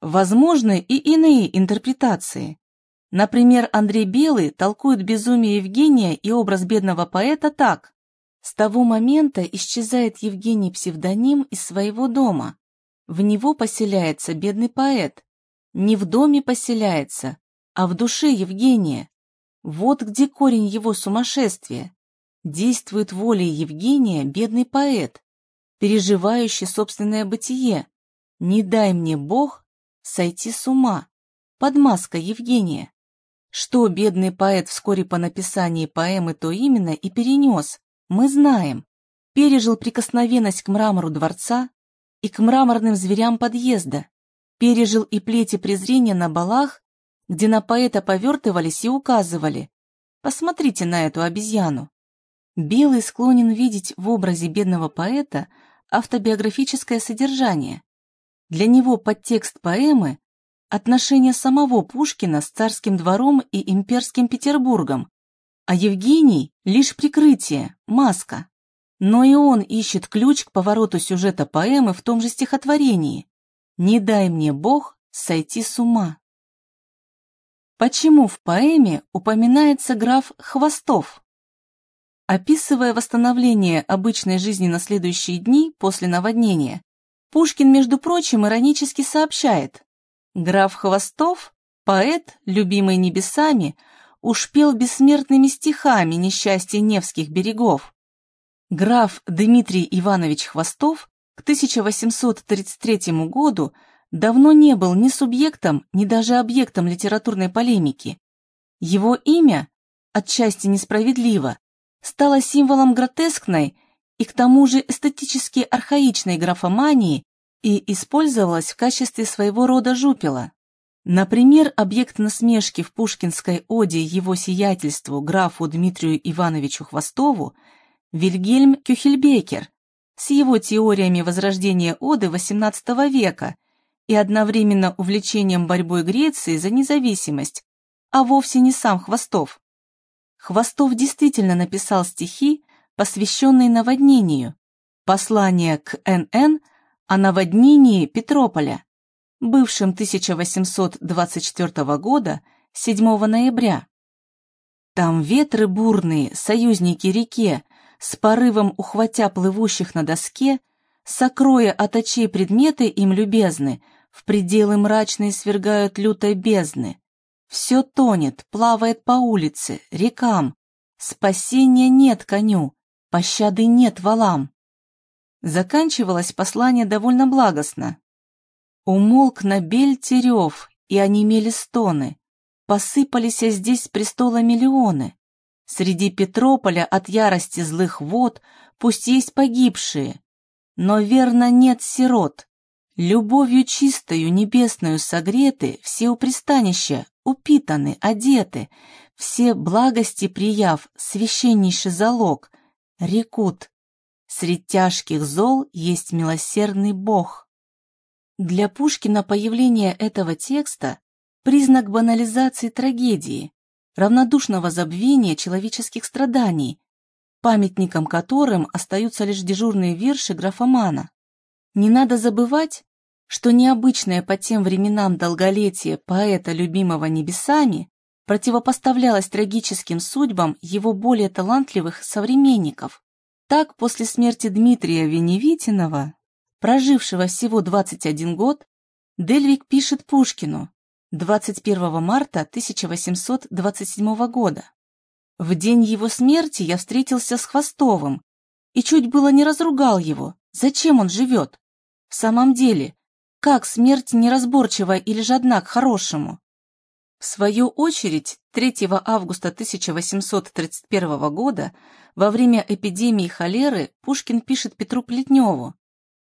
Возможны и иные интерпретации. Например, Андрей Белый толкует безумие Евгения и образ бедного поэта так. С того момента исчезает Евгений псевдоним из своего дома. В него поселяется бедный поэт. Не в доме поселяется, а в душе Евгения. Вот где корень его сумасшествия. Действует волей Евгения бедный поэт, переживающий собственное бытие. Не дай мне Бог сойти с ума. Под маской Евгения. Что бедный поэт вскоре по написании поэмы то именно и перенес, мы знаем. Пережил прикосновенность к мрамору дворца и к мраморным зверям подъезда. Пережил и плети презрения на балах, где на поэта повертывались и указывали. Посмотрите на эту обезьяну. Белый склонен видеть в образе бедного поэта автобиографическое содержание. Для него подтекст поэмы – отношение самого Пушкина с царским двором и имперским Петербургом, а Евгений – лишь прикрытие, маска. Но и он ищет ключ к повороту сюжета поэмы в том же стихотворении «Не дай мне Бог сойти с ума». Почему в поэме упоминается граф Хвостов? Описывая восстановление обычной жизни на следующие дни после наводнения, Пушкин, между прочим, иронически сообщает, граф Хвостов, поэт, любимый небесами, уж пел бессмертными стихами несчастья Невских берегов. Граф Дмитрий Иванович Хвостов к 1833 году давно не был ни субъектом, ни даже объектом литературной полемики. Его имя, отчасти несправедливо, стала символом гротескной и к тому же эстетически архаичной графомании и использовалась в качестве своего рода жупела. Например, объект насмешки в пушкинской оде его сиятельству графу Дмитрию Ивановичу Хвостову Вильгельм Кюхельбекер с его теориями возрождения оды XVIII века и одновременно увлечением борьбой Греции за независимость, а вовсе не сам Хвостов. Хвостов действительно написал стихи, посвященные наводнению, послание к НН о наводнении Петрополя, бывшем 1824 года 7 ноября. Там ветры бурные, союзники реке, с порывом ухватя плывущих на доске, сокроя от очей предметы им любезны, в пределы мрачные свергают лютой бездны. Все тонет, плавает по улице, рекам. Спасения нет коню, пощады нет валам. Заканчивалось послание довольно благостно. Умолк на бель терев, и онемели стоны. Посыпались здесь с престола миллионы. Среди Петрополя от ярости злых вод пусть есть погибшие, но верно нет сирот. Любовью чистою небесную согреты все у пристанища, упитаны, одеты, все благости прияв, священнейший залог, рекут. Средь тяжких зол есть милосердный Бог. Для Пушкина появление этого текста – признак банализации трагедии, равнодушного забвения человеческих страданий, памятником которым остаются лишь дежурные вирши графомана. Не надо забывать, что необычное по тем временам долголетие поэта, любимого небесами, противопоставлялось трагическим судьбам его более талантливых современников. Так, после смерти Дмитрия Веневитинова, прожившего всего 21 год, Дельвик пишет Пушкину 21 марта 1827 года. В день его смерти я встретился с Хвостовым и чуть было не разругал его. Зачем он живет? В самом деле, как смерть неразборчива или жадна к хорошему? В свою очередь, 3 августа 1831 года, во время эпидемии холеры, Пушкин пишет Петру Плетневу.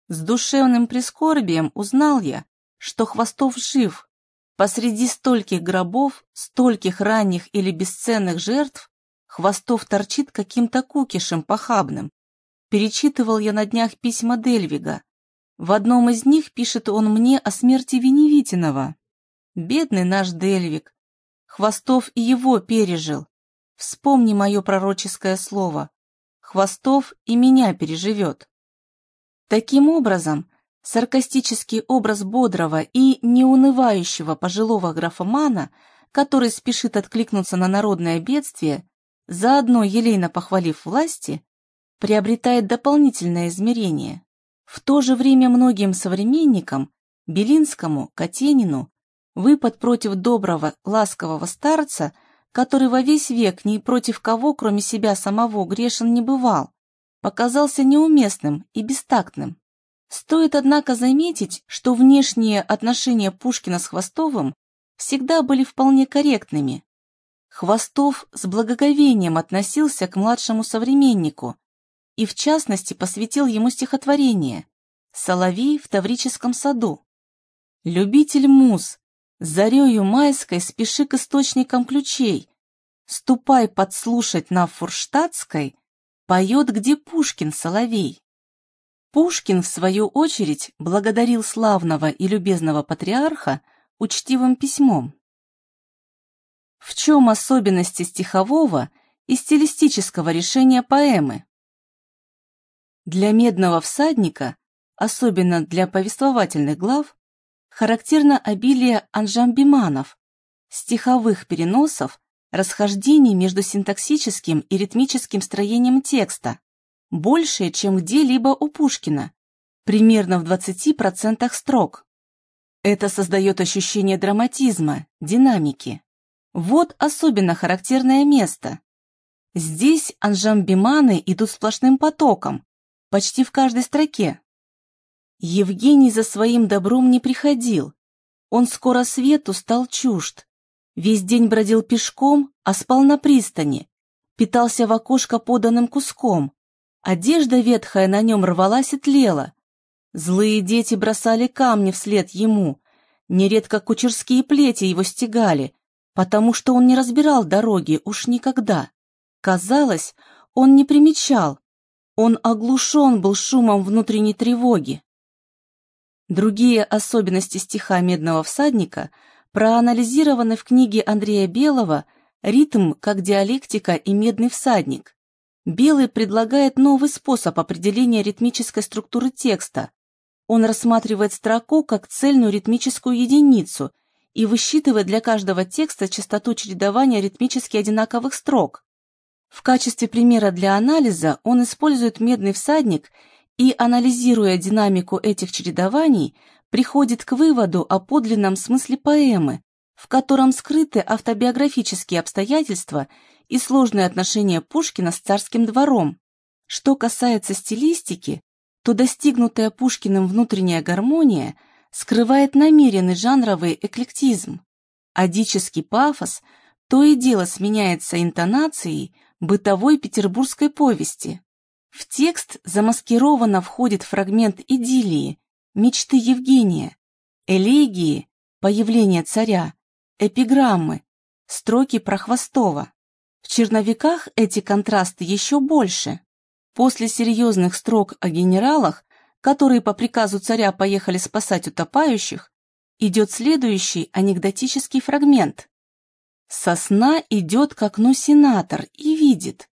«С душевным прискорбием узнал я, что Хвостов жив. Посреди стольких гробов, стольких ранних или бесценных жертв, Хвостов торчит каким-то кукишем похабным. Перечитывал я на днях письма Дельвига. В одном из них пишет он мне о смерти Веневитинова. Бедный наш Дельвиг. Хвостов и его пережил. Вспомни мое пророческое слово. Хвостов и меня переживет. Таким образом, Саркастический образ бодрого и неунывающего пожилого графомана, который спешит откликнуться на народное бедствие, заодно елейно похвалив власти, приобретает дополнительное измерение. В то же время многим современникам, Белинскому, Катенину, выпад против доброго, ласкового старца, который во весь век ни против кого, кроме себя самого, грешен не бывал, показался неуместным и бестактным. Стоит, однако, заметить, что внешние отношения Пушкина с Хвостовым всегда были вполне корректными. Хвостов с благоговением относился к младшему современнику и, в частности, посвятил ему стихотворение «Соловей в Таврическом саду». «Любитель муз, зарею майской спеши к источникам ключей, ступай подслушать на Фурштадтской, поет, где Пушкин соловей». Пушкин, в свою очередь, благодарил славного и любезного патриарха учтивым письмом. В чем особенности стихового и стилистического решения поэмы? Для «Медного всадника», особенно для повествовательных глав, характерно обилие анжамбиманов, стиховых переносов, расхождений между синтаксическим и ритмическим строением текста, большее, чем где-либо у Пушкина, примерно в 20% строк. Это создает ощущение драматизма, динамики. Вот особенно характерное место. Здесь анжамбиманы идут сплошным потоком, почти в каждой строке. Евгений за своим добром не приходил. Он скоро свету стал чужд. Весь день бродил пешком, а спал на пристани. Питался в окошко поданным куском. Одежда ветхая на нем рвалась и тлела. Злые дети бросали камни вслед ему. Нередко кучерские плети его стегали, потому что он не разбирал дороги уж никогда. Казалось, он не примечал. Он оглушен был шумом внутренней тревоги. Другие особенности стиха «Медного всадника» проанализированы в книге Андрея Белого «Ритм как диалектика и медный всадник». Белый предлагает новый способ определения ритмической структуры текста. Он рассматривает строку как цельную ритмическую единицу и высчитывает для каждого текста частоту чередования ритмически одинаковых строк. В качестве примера для анализа он использует медный всадник и, анализируя динамику этих чередований, приходит к выводу о подлинном смысле поэмы, в котором скрыты автобиографические обстоятельства и сложные отношения Пушкина с царским двором. Что касается стилистики, то достигнутая Пушкиным внутренняя гармония скрывает намеренный жанровый эклектизм. Адический пафос то и дело сменяется интонацией бытовой петербургской повести. В текст замаскированно входит фрагмент идиллии, мечты Евгения, элегии, появление царя, эпиграммы, строки про Хвостова. В черновиках эти контрасты еще больше. После серьезных строк о генералах, которые по приказу царя поехали спасать утопающих, идет следующий анекдотический фрагмент. Сосна идет к окну сенатор и видит.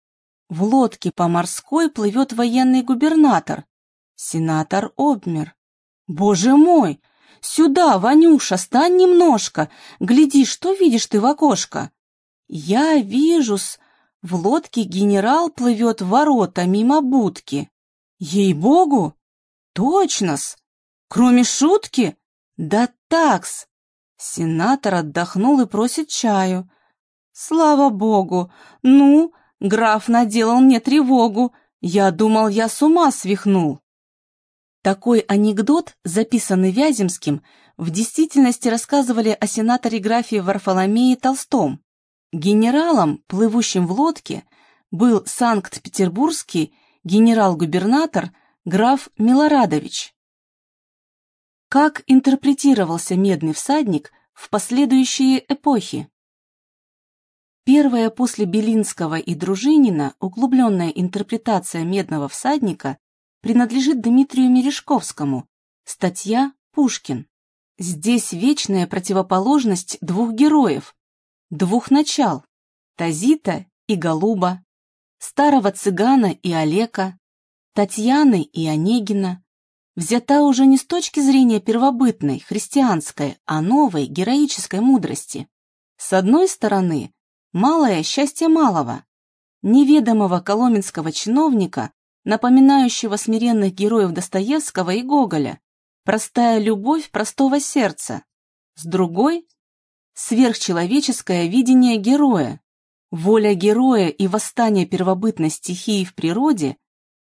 В лодке по морской плывет военный губернатор. Сенатор обмер. «Боже мой! Сюда, Ванюша, стань немножко. Гляди, что видишь ты в окошко. Я вижу-с, в лодке генерал плывет ворота мимо будки. Ей-богу! Точно-с! Кроме шутки? Да Такс. Сенатор отдохнул и просит чаю. Слава богу! Ну, граф наделал мне тревогу. Я думал, я с ума свихнул. Такой анекдот, записанный Вяземским, в действительности рассказывали о сенаторе графе Варфоломее Толстом. Генералом, плывущим в лодке, был санкт-петербургский генерал-губернатор граф Милорадович. Как интерпретировался «Медный всадник» в последующие эпохи? Первая после Белинского и Дружинина углубленная интерпретация «Медного всадника» принадлежит Дмитрию Мережковскому, статья «Пушкин». Здесь вечная противоположность двух героев, двух начал – Тазита и Голуба, старого цыгана и Олега, Татьяны и Онегина, взята уже не с точки зрения первобытной, христианской, а новой, героической мудрости. С одной стороны, малое счастье малого, неведомого коломенского чиновника, напоминающего смиренных героев Достоевского и Гоголя, простая любовь простого сердца. С другой – сверхчеловеческое видение героя, воля героя и восстание первобытной стихии в природе,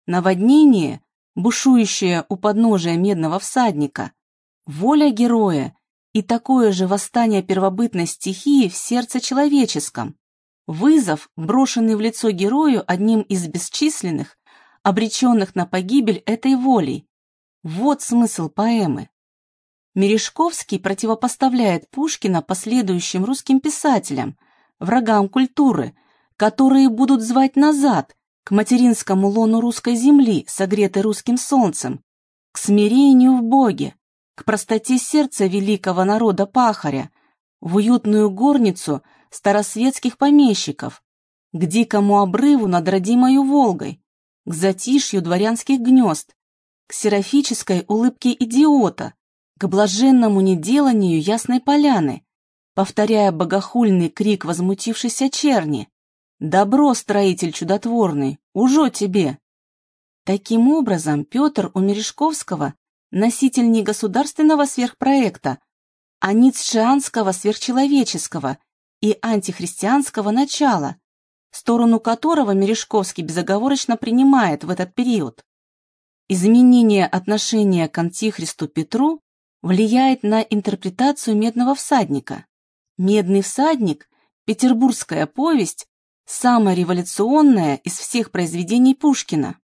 наводнение – бушующая у подножия медного всадника, воля героя и такое же восстание первобытной стихии в сердце человеческом, вызов, брошенный в лицо герою одним из бесчисленных, обреченных на погибель этой волей. Вот смысл поэмы. Мережковский противопоставляет Пушкина последующим русским писателям, врагам культуры, которые будут звать назад, к материнскому лону русской земли, согретой русским солнцем, к смирению в Боге, к простоте сердца великого народа пахаря, в уютную горницу старосветских помещиков, к дикому обрыву над родимою Волгой, к затишью дворянских гнезд, к серафической улыбке идиота, к блаженному неделанию ясной поляны, повторяя богохульный крик возмутившейся черни, Добро, строитель чудотворный, уже тебе. Таким образом, Петр у Мережковского носитель не государственного сверхпроекта, а ницшеанского сверхчеловеческого и антихристианского начала, сторону которого Мережковский безоговорочно принимает в этот период. Изменение отношения к антихристу Петру влияет на интерпретацию «Медного всадника». «Медный всадник» – петербургская повесть, самое революционное из всех произведений Пушкина.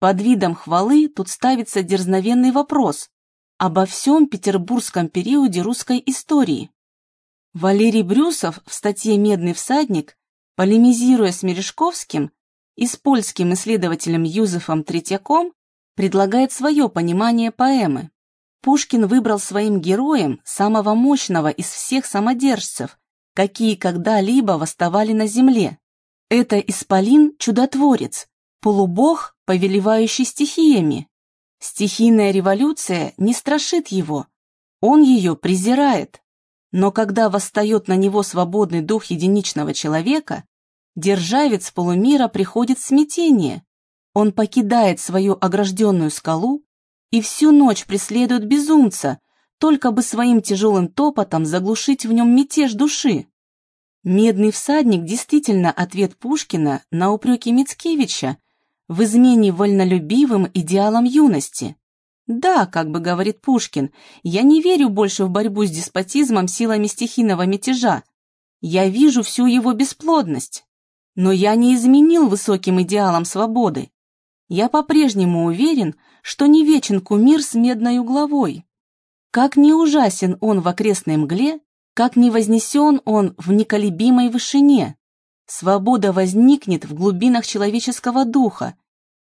Под видом хвалы тут ставится дерзновенный вопрос обо всем петербургском периоде русской истории. Валерий Брюсов в статье «Медный всадник», полемизируя с Мережковским и с польским исследователем Юзефом Третьяком, предлагает свое понимание поэмы. Пушкин выбрал своим героем самого мощного из всех самодержцев, какие когда-либо восставали на земле. Это исполин-чудотворец, полубог, повелевающий стихиями. Стихийная революция не страшит его, он ее презирает. Но когда восстает на него свободный дух единичного человека, державец полумира приходит в смятение. Он покидает свою огражденную скалу и всю ночь преследует безумца, только бы своим тяжелым топотом заглушить в нем мятеж души. Медный всадник действительно ответ Пушкина на упреки Мицкевича в измене вольнолюбивым идеалам юности. Да, как бы говорит Пушкин, я не верю больше в борьбу с деспотизмом силами стихийного мятежа. Я вижу всю его бесплодность. Но я не изменил высоким идеалам свободы. Я по-прежнему уверен, что не вечен кумир с медной угловой. Как не ужасен он в окрестной мгле, как не вознесен он в неколебимой вышине, свобода возникнет в глубинах человеческого духа,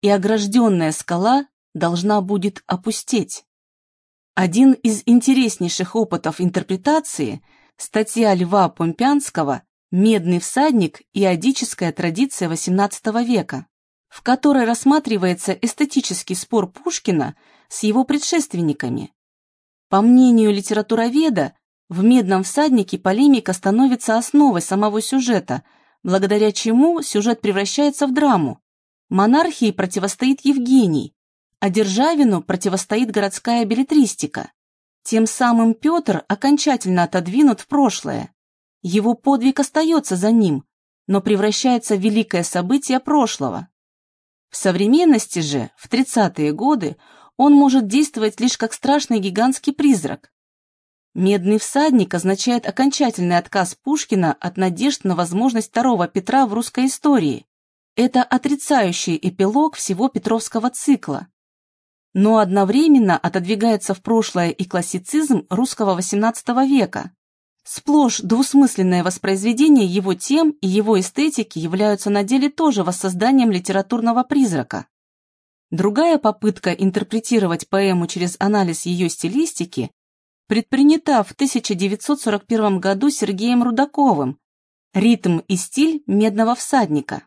и огражденная скала должна будет опустеть. Один из интереснейших опытов интерпретации – статья Льва Помпянского «Медный всадник и адическая традиция XVIII века», в которой рассматривается эстетический спор Пушкина с его предшественниками. По мнению литературоведа, в «Медном всаднике» полемика становится основой самого сюжета, благодаря чему сюжет превращается в драму. Монархии противостоит Евгений, а Державину противостоит городская билетристика. Тем самым Петр окончательно отодвинут в прошлое. Его подвиг остается за ним, но превращается в великое событие прошлого. В современности же, в 30-е годы, он может действовать лишь как страшный гигантский призрак. Медный всадник означает окончательный отказ Пушкина от надежд на возможность второго Петра в русской истории. Это отрицающий эпилог всего Петровского цикла. Но одновременно отодвигается в прошлое и классицизм русского XVIII века. Сплошь двусмысленное воспроизведение его тем и его эстетики являются на деле тоже воссозданием литературного призрака. Другая попытка интерпретировать поэму через анализ ее стилистики предпринята в 1941 году Сергеем Рудаковым «Ритм и стиль медного всадника».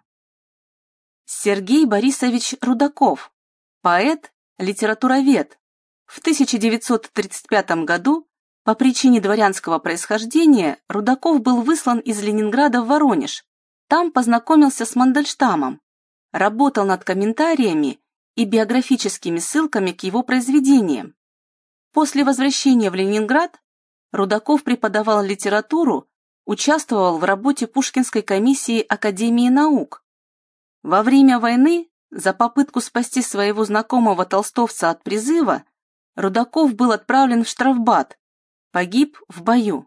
Сергей Борисович Рудаков, поэт, литературовед, в 1935 году по причине дворянского происхождения Рудаков был выслан из Ленинграда в Воронеж. Там познакомился с Мандельштамом, работал над комментариями и биографическими ссылками к его произведениям. После возвращения в Ленинград Рудаков преподавал литературу, участвовал в работе Пушкинской комиссии Академии наук. Во время войны за попытку спасти своего знакомого толстовца от призыва Рудаков был отправлен в штрафбат, погиб в бою.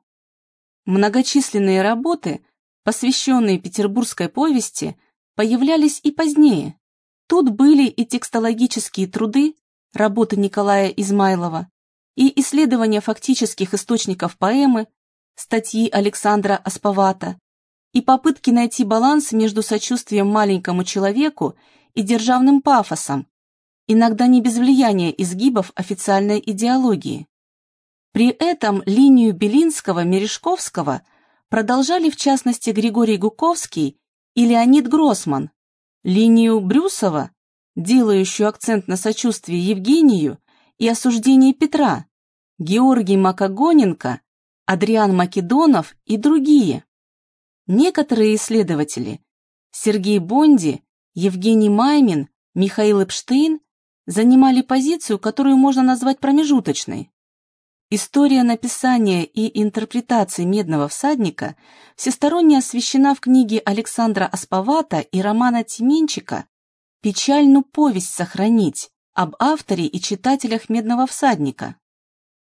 Многочисленные работы, посвященные петербургской повести, появлялись и позднее. Тут были и текстологические труды, работы Николая Измайлова, и исследования фактических источников поэмы, статьи Александра Асповата, и попытки найти баланс между сочувствием маленькому человеку и державным пафосом, иногда не без влияния изгибов официальной идеологии. При этом линию Белинского-Мережковского продолжали в частности Григорий Гуковский и Леонид Гроссман, линию Брюсова, делающую акцент на сочувствии Евгению и осуждении Петра, Георгий Макогоненко, Адриан Македонов и другие. Некоторые исследователи, Сергей Бонди, Евгений Маймин, Михаил Эпштейн, занимали позицию, которую можно назвать промежуточной. История написания и интерпретации «Медного всадника» всесторонне освещена в книге Александра Асповата и Романа Тименчика «Печальную повесть сохранить» об авторе и читателях «Медного всадника».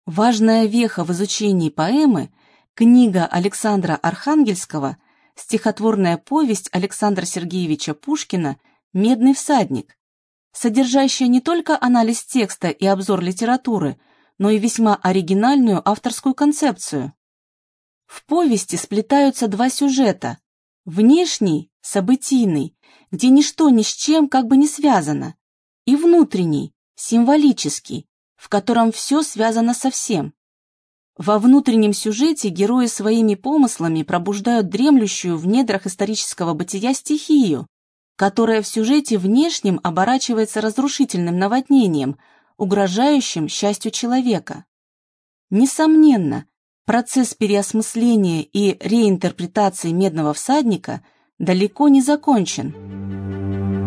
Важная веха в изучении поэмы – книга Александра Архангельского, стихотворная повесть Александра Сергеевича Пушкина «Медный всадник», содержащая не только анализ текста и обзор литературы, но и весьма оригинальную авторскую концепцию. В повести сплетаются два сюжета – внешний, событийный, где ничто ни с чем как бы не связано, и внутренний, символический, в котором все связано со всем. Во внутреннем сюжете герои своими помыслами пробуждают дремлющую в недрах исторического бытия стихию, которая в сюжете внешнем оборачивается разрушительным наводнением, угрожающим счастью человека. Несомненно, процесс переосмысления и реинтерпретации «Медного всадника» далеко не закончен.